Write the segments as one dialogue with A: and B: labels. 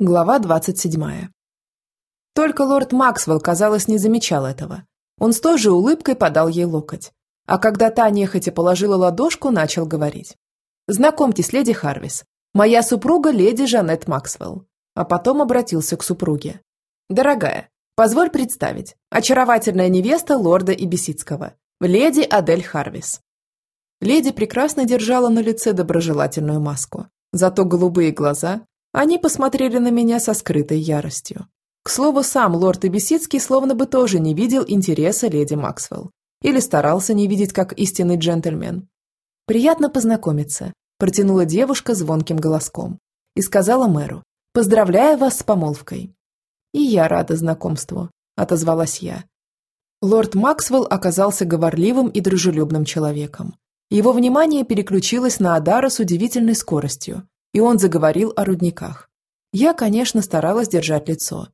A: Глава 27. Только лорд Максвелл, казалось, не замечал этого. Он с той же улыбкой подал ей локоть. А когда та нехотя положила ладошку, начал говорить. «Знакомьтесь, леди Харвис. Моя супруга леди Жанет Максвелл». А потом обратился к супруге. «Дорогая, позволь представить. Очаровательная невеста лорда Ибисицкого. Леди Адель Харвис». Леди прекрасно держала на лице доброжелательную маску. Зато голубые глаза они посмотрели на меня со скрытой яростью. К слову, сам лорд Эбисицкий словно бы тоже не видел интереса леди Максвелл. Или старался не видеть как истинный джентльмен. «Приятно познакомиться», – протянула девушка звонким голоском. И сказала мэру, «Поздравляю вас с помолвкой». «И я рада знакомству», – отозвалась я. Лорд Максвелл оказался говорливым и дружелюбным человеком. Его внимание переключилось на Адара с удивительной скоростью, и он заговорил о рудниках. Я, конечно, старалась держать лицо,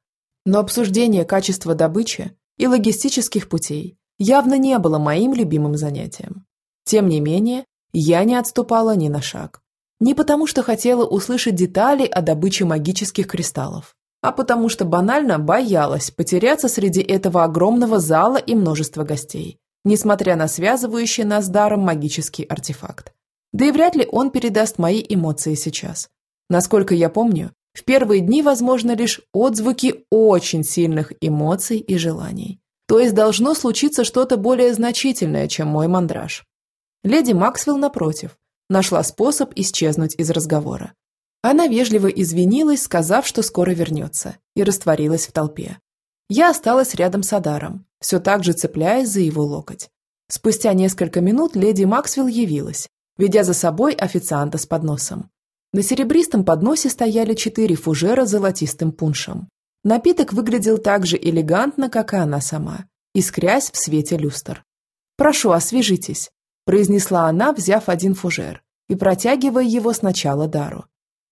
A: но обсуждение качества добычи и логистических путей явно не было моим любимым занятием. Тем не менее, я не отступала ни на шаг. Не потому, что хотела услышать детали о добыче магических кристаллов, а потому что банально боялась потеряться среди этого огромного зала и множества гостей, несмотря на связывающий нас даром магический артефакт. Да и вряд ли он передаст мои эмоции сейчас. Насколько я помню, в первые дни возможны лишь отзвуки очень сильных эмоций и желаний. То есть должно случиться что-то более значительное, чем мой мандраж. Леди Максвелл, напротив, нашла способ исчезнуть из разговора. Она вежливо извинилась, сказав, что скоро вернется, и растворилась в толпе. Я осталась рядом с Адаром, все так же цепляясь за его локоть. Спустя несколько минут леди Максвелл явилась ведя за собой официанта с подносом. На серебристом подносе стояли четыре фужера с золотистым пуншем. Напиток выглядел так же элегантно, как и она сама, искрясь в свете люстр. «Прошу, освежитесь», – произнесла она, взяв один фужер и протягивая его сначала Дару.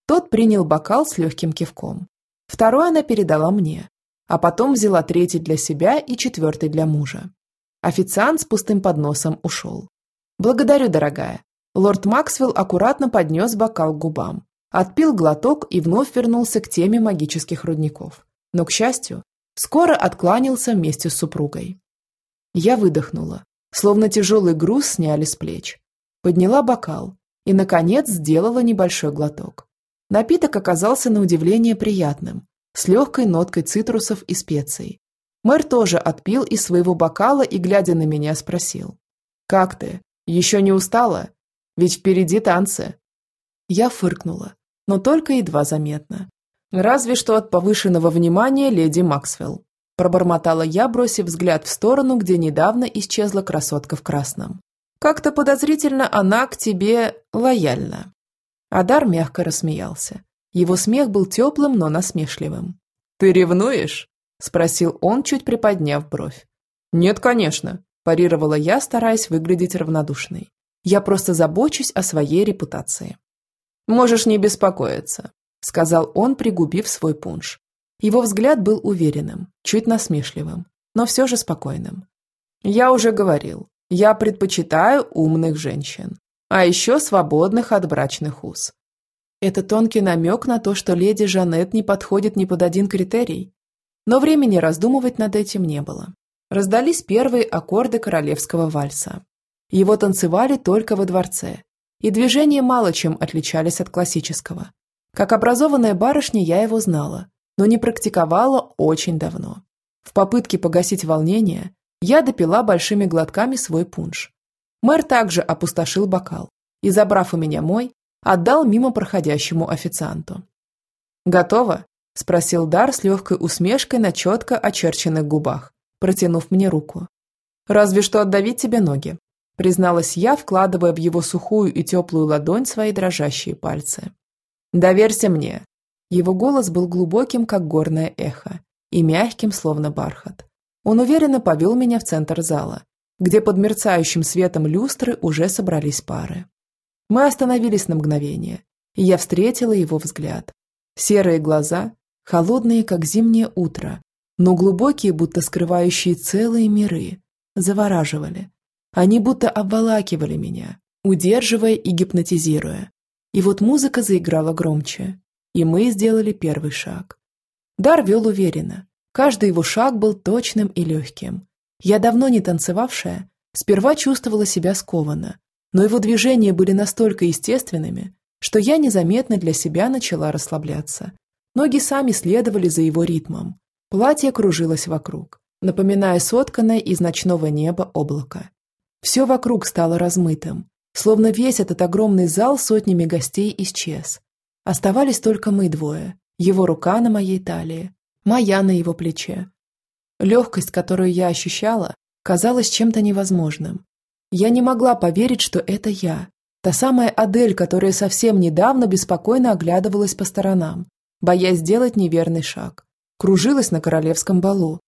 A: Тот принял бокал с легким кивком. Второй она передала мне, а потом взяла третий для себя и четвертый для мужа. Официант с пустым подносом ушел. «Благодарю, дорогая», Лорд Максвелл аккуратно поднес бокал к губам, отпил глоток и вновь вернулся к теме магических рудников. Но, к счастью, скоро откланялся вместе с супругой. Я выдохнула, словно тяжелый груз сняли с плеч. Подняла бокал и, наконец, сделала небольшой глоток. Напиток оказался на удивление приятным, с легкой ноткой цитрусов и специй. Мэр тоже отпил из своего бокала и, глядя на меня, спросил. «Как ты? Еще не устала?» Ведь впереди танцы. Я фыркнула, но только едва заметно. Разве что от повышенного внимания леди Максвелл. Пробормотала я, бросив взгляд в сторону, где недавно исчезла красотка в красном. Как-то подозрительно она к тебе лояльна. Адар мягко рассмеялся. Его смех был теплым, но насмешливым. «Ты ревнуешь?» – спросил он, чуть приподняв бровь. «Нет, конечно», – парировала я, стараясь выглядеть равнодушной. Я просто забочусь о своей репутации. Можешь не беспокоиться, сказал он, пригубив свой пунш. Его взгляд был уверенным, чуть насмешливым, но все же спокойным. Я уже говорил, я предпочитаю умных женщин, а еще свободных от брачных уз. Это тонкий намек на то, что леди Жанет не подходит ни под один критерий. Но времени раздумывать над этим не было. Раздались первые аккорды королевского вальса. Его танцевали только во дворце, и движения мало чем отличались от классического. Как образованная барышня я его знала, но не практиковала очень давно. В попытке погасить волнение я допила большими глотками свой пунш. Мэр также опустошил бокал и, забрав у меня мой, отдал мимо проходящему официанту. «Готово?» – спросил Дар с легкой усмешкой на четко очерченных губах, протянув мне руку. «Разве что отдавить тебе ноги», призналась я, вкладывая в его сухую и теплую ладонь свои дрожащие пальцы. «Доверься мне». Его голос был глубоким, как горное эхо, и мягким, словно бархат. Он уверенно повел меня в центр зала, где под мерцающим светом люстры уже собрались пары. Мы остановились на мгновение, и я встретила его взгляд. Серые глаза, холодные, как зимнее утро, но глубокие, будто скрывающие целые миры, завораживали, они будто обволакивали меня, удерживая и гипнотизируя. И вот музыка заиграла громче. И мы сделали первый шаг. Дар вел уверенно. Каждый его шаг был точным и легким. Я давно не танцевавшая, сперва чувствовала себя скованно, но его движения были настолько естественными, что я незаметно для себя начала расслабляться. Ноги сами следовали за его ритмом. Платье кружилось вокруг, напоминая сотканное из ночного неба облако. Все вокруг стало размытым, словно весь этот огромный зал сотнями гостей исчез. Оставались только мы двое, его рука на моей талии, моя на его плече. Легкость, которую я ощущала, казалась чем-то невозможным. Я не могла поверить, что это я, та самая Адель, которая совсем недавно беспокойно оглядывалась по сторонам, боясь сделать неверный шаг. Кружилась на королевском балу.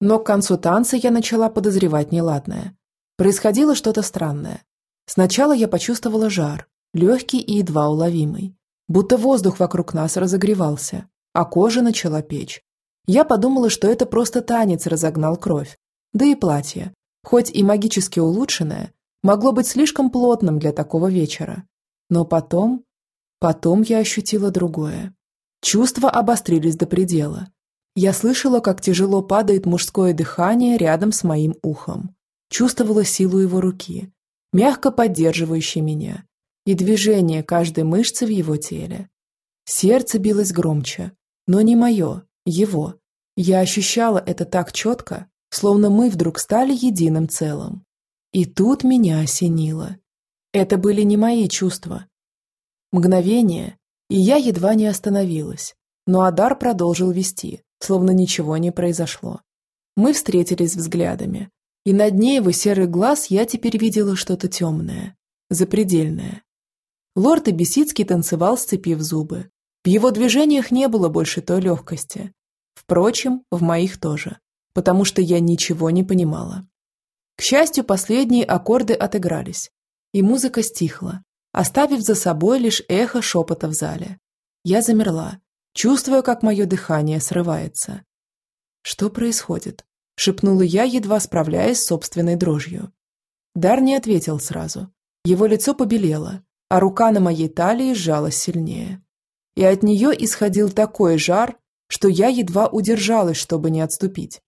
A: Но к концу танца я начала подозревать неладное. Происходило что-то странное. Сначала я почувствовала жар, легкий и едва уловимый. Будто воздух вокруг нас разогревался, а кожа начала печь. Я подумала, что это просто танец разогнал кровь. Да и платье, хоть и магически улучшенное, могло быть слишком плотным для такого вечера. Но потом... Потом я ощутила другое. Чувства обострились до предела. Я слышала, как тяжело падает мужское дыхание рядом с моим ухом чувствовала силу его руки, мягко поддерживающей меня, и движение каждой мышцы в его теле. Сердце билось громче, но не мое, его. Я ощущала это так четко, словно мы вдруг стали единым целым. И тут меня осенило. Это были не мои чувства. Мгновение, и я едва не остановилась, но Адар продолжил вести, словно ничего не произошло. Мы встретились взглядами, и на дне его серых глаз я теперь видела что-то темное, запредельное. Лорд Эбисицкий танцевал, сцепив зубы. В его движениях не было больше той легкости. Впрочем, в моих тоже, потому что я ничего не понимала. К счастью, последние аккорды отыгрались, и музыка стихла, оставив за собой лишь эхо шепота в зале. Я замерла, чувствуя, как мое дыхание срывается. Что происходит? – шепнула я, едва справляясь с собственной дрожью. Дар не ответил сразу. Его лицо побелело, а рука на моей талии сжалась сильнее. И от нее исходил такой жар, что я едва удержалась, чтобы не отступить.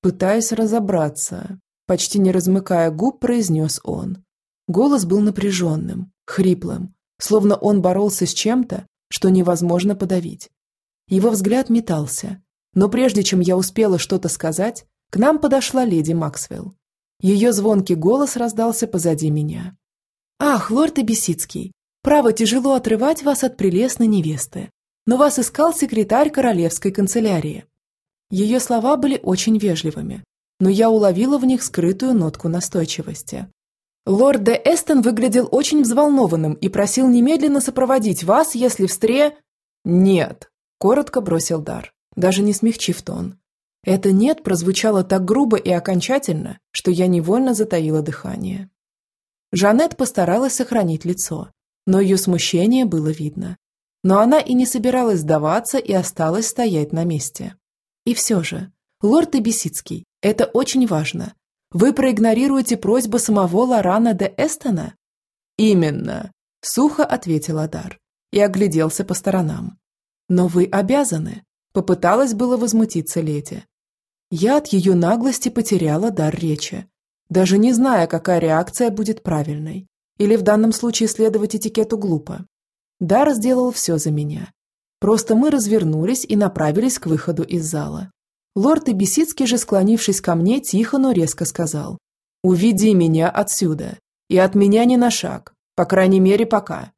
A: Пытаясь разобраться, почти не размыкая губ, произнес он. Голос был напряженным, хриплым, словно он боролся с чем-то, что невозможно подавить. Его взгляд метался, но прежде чем я успела что-то сказать, к нам подошла леди Максвелл. Ее звонкий голос раздался позади меня. «Ах, лорд Эбисицкий, право тяжело отрывать вас от прелестной невесты, но вас искал секретарь королевской канцелярии». Ее слова были очень вежливыми, но я уловила в них скрытую нотку настойчивости. «Лорд де Эстон выглядел очень взволнованным и просил немедленно сопроводить вас, если встре...» «Нет», – коротко бросил Дар даже не смягчив тон. Это «нет» прозвучало так грубо и окончательно, что я невольно затаила дыхание. Жанет постаралась сохранить лицо, но ее смущение было видно. Но она и не собиралась сдаваться и осталась стоять на месте. И все же, лорд Эбисицкий, это очень важно. Вы проигнорируете просьбу самого Лорана де Эстона? Именно, сухо ответил Адар и огляделся по сторонам. Но вы обязаны. Попыталась было возмутиться леди. Я от ее наглости потеряла дар речи, даже не зная, какая реакция будет правильной. Или в данном случае следовать этикету глупо. Дар сделал все за меня. Просто мы развернулись и направились к выходу из зала. Лорд Эбисицкий же, склонившись ко мне, тихо, но резко сказал. «Уведи меня отсюда. И от меня не на шаг. По крайней мере, пока».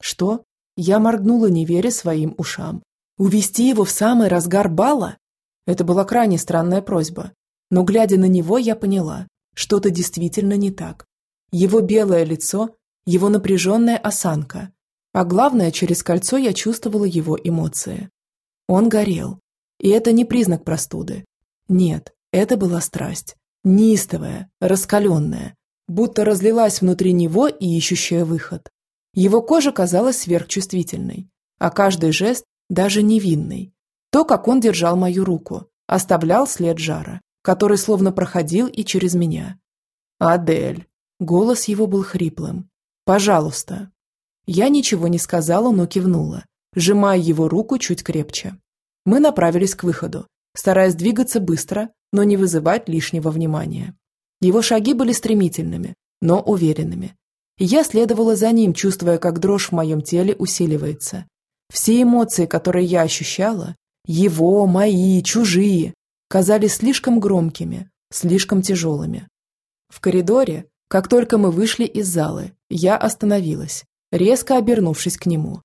A: «Что?» Я моргнула, не веря своим ушам. Увести его в самый разгар бала? Это была крайне странная просьба. Но, глядя на него, я поняла, что-то действительно не так. Его белое лицо, его напряженная осанка. А главное, через кольцо я чувствовала его эмоции. Он горел. И это не признак простуды. Нет, это была страсть. Неистовая, раскаленная, будто разлилась внутри него и ищущая выход. Его кожа казалась сверхчувствительной, а каждый жест даже невинный. То, как он держал мою руку, оставлял след жара, который словно проходил и через меня. «Адель!» Голос его был хриплым. «Пожалуйста!» Я ничего не сказала, но кивнула. сжимая его руку чуть крепче. Мы направились к выходу, стараясь двигаться быстро, но не вызывать лишнего внимания. Его шаги были стремительными, но уверенными. Я следовала за ним, чувствуя, как дрожь в моем теле усиливается. Все эмоции, которые я ощущала, его, мои, чужие, казались слишком громкими, слишком тяжелыми. В коридоре, как только мы вышли из залы, я остановилась, резко обернувшись к нему.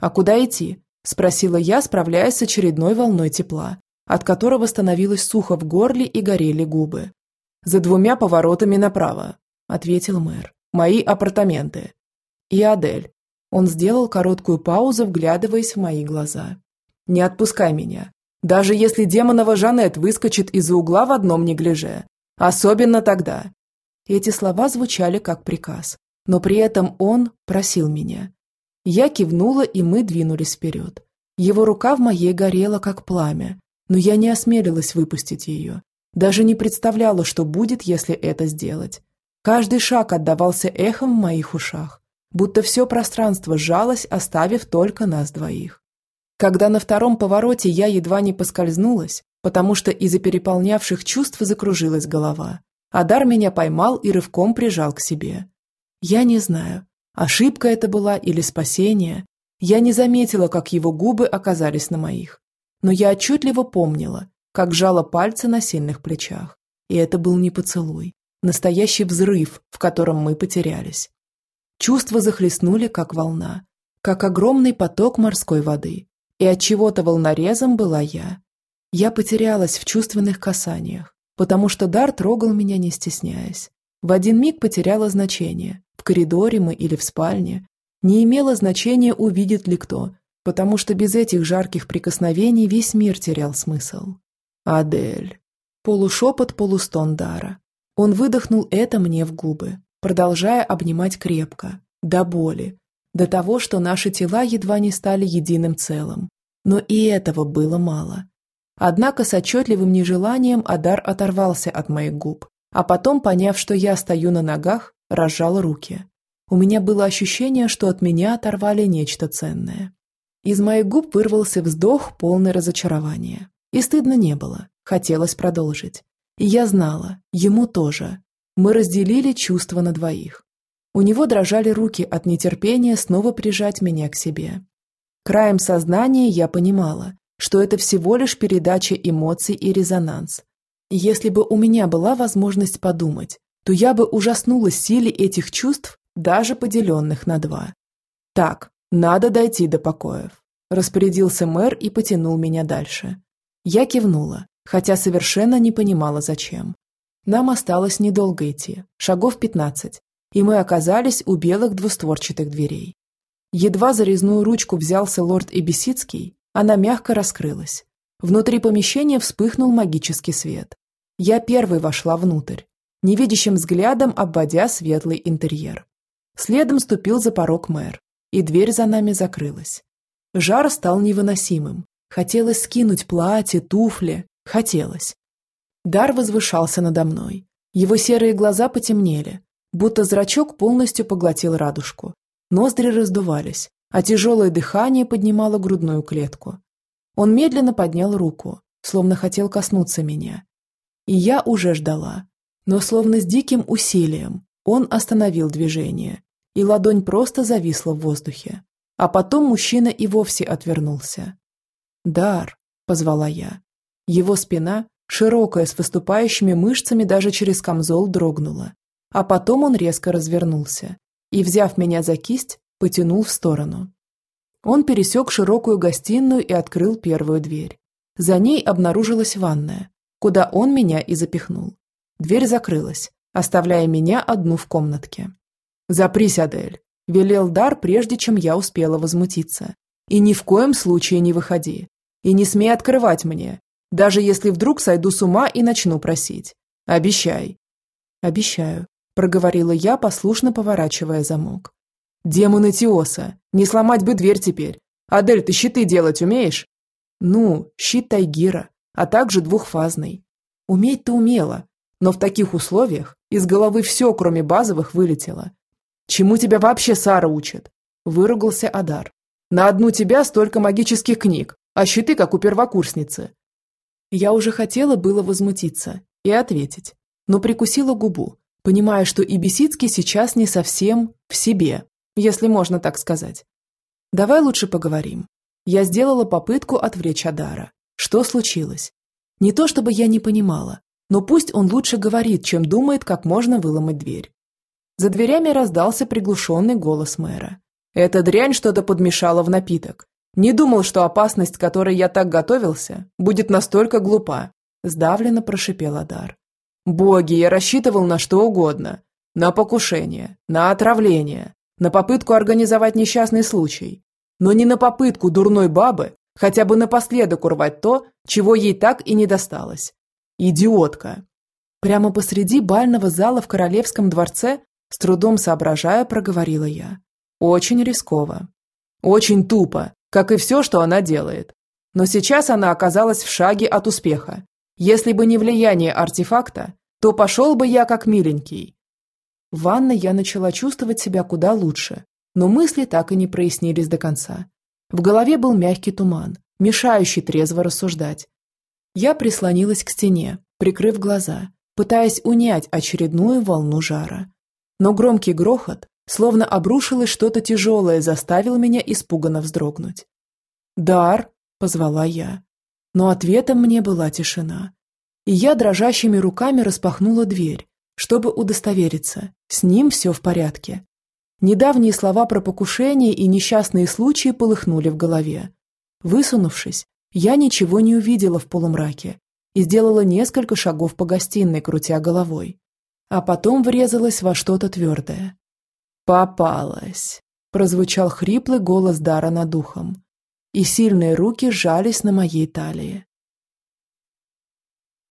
A: «А куда идти?» – спросила я, справляясь с очередной волной тепла, от которого становилось сухо в горле и горели губы. «За двумя поворотами направо», – ответил мэр. «Мои апартаменты». «И Адель». Он сделал короткую паузу, вглядываясь в мои глаза. «Не отпускай меня. Даже если демонова Жанет выскочит из-за угла в одном неглиже. Особенно тогда». Эти слова звучали как приказ, но при этом он просил меня. Я кивнула, и мы двинулись вперед. Его рука в моей горела, как пламя, но я не осмелилась выпустить ее. Даже не представляла, что будет, если это сделать. Каждый шаг отдавался эхом в моих ушах, будто все пространство сжалось, оставив только нас двоих. Когда на втором повороте я едва не поскользнулась, потому что из-за переполнявших чувств закружилась голова, Адар меня поймал и рывком прижал к себе. Я не знаю, ошибка это была или спасение. Я не заметила, как его губы оказались на моих но я отчетливо помнила, как жало пальцы на сильных плечах. И это был не поцелуй, настоящий взрыв, в котором мы потерялись. Чувства захлестнули, как волна, как огромный поток морской воды, и от чего-то волнорезом была я. Я потерялась в чувственных касаниях, потому что дар трогал меня, не стесняясь. В один миг потеряла значение, в коридоре мы или в спальне. Не имело значения, увидит ли кто, потому что без этих жарких прикосновений весь мир терял смысл. «Адель». Полушепот, полустон Дара. Он выдохнул это мне в губы, продолжая обнимать крепко, до боли, до того, что наши тела едва не стали единым целым. Но и этого было мало. Однако с отчетливым нежеланием Адар оторвался от моих губ, а потом, поняв, что я стою на ногах, разжал руки. У меня было ощущение, что от меня оторвали нечто ценное. Из моих губ вырвался вздох, полный разочарования. И стыдно не было, хотелось продолжить. И я знала, ему тоже. Мы разделили чувства на двоих. У него дрожали руки от нетерпения снова прижать меня к себе. Краем сознания я понимала, что это всего лишь передача эмоций и резонанс. Если бы у меня была возможность подумать, то я бы ужаснулась силе этих чувств, даже поделенных на два. Так, «Надо дойти до покоев», – распорядился мэр и потянул меня дальше. Я кивнула, хотя совершенно не понимала, зачем. Нам осталось недолго идти, шагов пятнадцать, и мы оказались у белых двустворчатых дверей. Едва за резную ручку взялся лорд Эбисицкий, она мягко раскрылась. Внутри помещения вспыхнул магический свет. Я первой вошла внутрь, невидящим взглядом обводя светлый интерьер. Следом ступил за порог мэр, и дверь за нами закрылась. Жар стал невыносимым. Хотелось скинуть платье, туфли. Хотелось. Дар возвышался надо мной. Его серые глаза потемнели, будто зрачок полностью поглотил радужку. Ноздри раздувались, а тяжелое дыхание поднимало грудную клетку. Он медленно поднял руку, словно хотел коснуться меня. И я уже ждала. Но словно с диким усилием он остановил движение и ладонь просто зависла в воздухе. А потом мужчина и вовсе отвернулся. «Дар», — позвала я. Его спина, широкая, с выступающими мышцами даже через камзол, дрогнула. А потом он резко развернулся и, взяв меня за кисть, потянул в сторону. Он пересек широкую гостиную и открыл первую дверь. За ней обнаружилась ванная, куда он меня и запихнул. Дверь закрылась, оставляя меня одну в комнатке. «Запрись, Адель», – велел Дар, прежде чем я успела возмутиться. «И ни в коем случае не выходи. И не смей открывать мне, даже если вдруг сойду с ума и начну просить. Обещай». «Обещаю», – проговорила я, послушно поворачивая замок. «Демоны Тиоса, не сломать бы дверь теперь. Адель, ты щиты делать умеешь?» «Ну, щит Тайгира, а также двухфазный. Уметь-то умела, но в таких условиях из головы все, кроме базовых, вылетело. «Чему тебя вообще Сара учит?» – выругался Адар. На одну тебя столько магических книг, а щиты, как у первокурсницы». Я уже хотела было возмутиться и ответить, но прикусила губу, понимая, что и Бесицкий сейчас не совсем в себе, если можно так сказать. «Давай лучше поговорим». Я сделала попытку отвлечь Адара. Что случилось? Не то чтобы я не понимала, но пусть он лучше говорит, чем думает, как можно выломать дверь. За дверями раздался приглушенный голос мэра. «Эта дрянь что-то подмешала в напиток. Не думал, что опасность, к которой я так готовился, будет настолько глупа», сдавленно прошипел Адар. «Боги, я рассчитывал на что угодно. На покушение, на отравление, на попытку организовать несчастный случай. Но не на попытку дурной бабы хотя бы напоследок урвать то, чего ей так и не досталось. Идиотка. Прямо посреди бального зала в королевском дворце, с трудом соображая, проговорила я. Очень рисково. Очень тупо, как и все, что она делает. Но сейчас она оказалась в шаге от успеха. Если бы не влияние артефакта, то пошел бы я как миленький. В ванной я начала чувствовать себя куда лучше, но мысли так и не прояснились до конца. В голове был мягкий туман, мешающий трезво рассуждать. Я прислонилась к стене, прикрыв глаза, пытаясь унять очередную волну жара. Но громкий грохот, словно обрушилось что-то тяжелое, заставил меня испуганно вздрогнуть. «Дар!» – позвала я. Но ответом мне была тишина. И я дрожащими руками распахнула дверь, чтобы удостовериться, с ним все в порядке. Недавние слова про покушение и несчастные случаи полыхнули в голове. Высунувшись, я ничего не увидела в полумраке и сделала несколько шагов по гостиной, крутя головой. А потом врезалась во что-то твердое. «Попалась!» – прозвучал хриплый голос Дара над ухом. И сильные руки сжались на моей талии.